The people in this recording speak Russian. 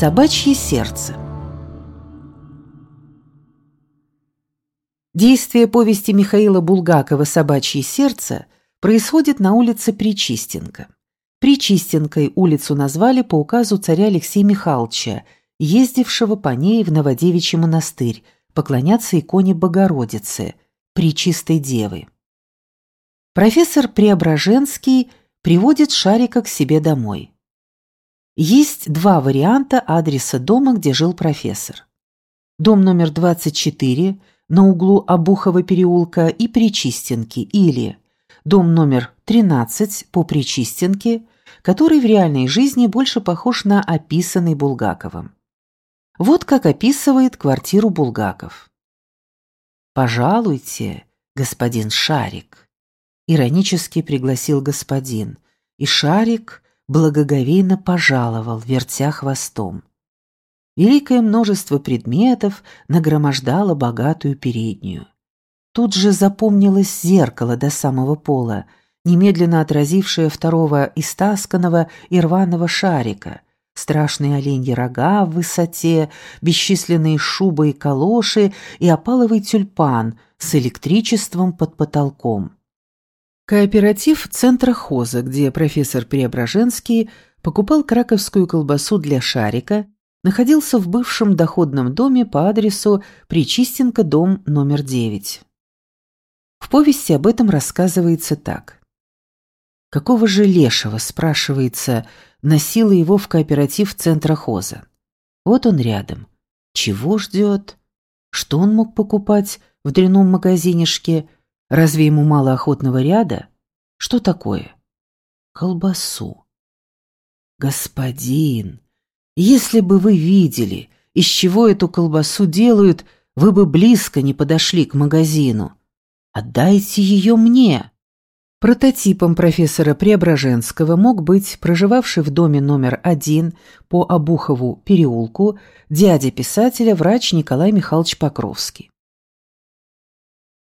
Собачье сердце Действие повести Михаила Булгакова «Собачье сердце» происходит на улице Причистенко. Причистенкой улицу назвали по указу царя Алексея Михайловича, ездившего по ней в Новодевичий монастырь, поклоняться иконе Богородицы, Пречистой Девы. Профессор Преображенский приводит Шарика к себе домой. Есть два варианта адреса дома, где жил профессор. Дом номер 24 на углу Обухова переулка и Причистенки или дом номер 13 по Причистенке, который в реальной жизни больше похож на описанный Булгаковым. Вот как описывает квартиру Булгаков. «Пожалуйте, господин Шарик», — иронически пригласил господин, и Шарик благоговейно пожаловал, вертя хвостом. Великое множество предметов нагромождало богатую переднюю. Тут же запомнилось зеркало до самого пола, немедленно отразившее второго истасканного и рваного шарика, страшные оленьи рога в высоте, бесчисленные шубы и калоши и опаловый тюльпан с электричеством под потолком. Кооператив центра хоза, где профессор Преображенский покупал краковскую колбасу для шарика, находился в бывшем доходном доме по адресу Причистенко, дом номер 9. В повести об этом рассказывается так. Какого же лешего, спрашивается, носила его в кооператив центра хоза? Вот он рядом. Чего ждет? Что он мог покупать в дряном магазинишке – Разве ему мало охотного ряда? Что такое? Колбасу. Господин, если бы вы видели, из чего эту колбасу делают, вы бы близко не подошли к магазину. Отдайте ее мне. Прототипом профессора Преображенского мог быть проживавший в доме номер один по Обухову переулку дядя писателя врач Николай Михайлович Покровский.